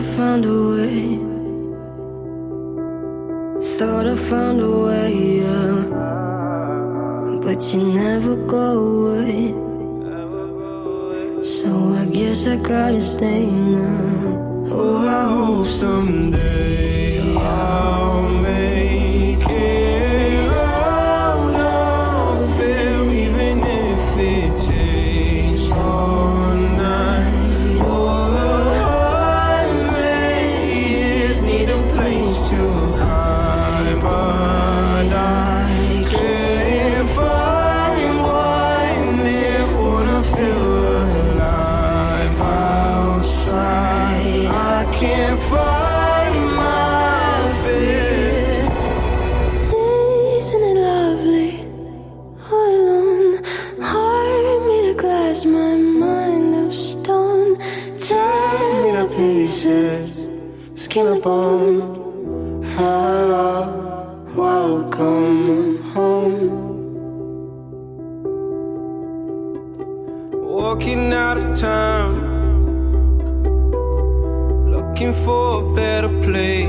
found a way. Thought I found a way, yeah. But you never go away. So I guess I gotta stay now. Oh, I hope someday pieces, skin and bone. Hello, welcome home. Walking out of town, looking for a better place.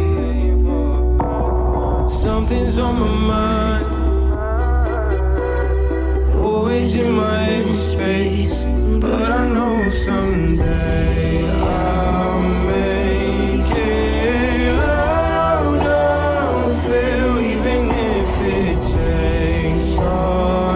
Something's on my mind, always in my space. But I know someday I'll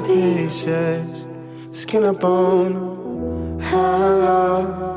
to pieces, skin and bone. Hello,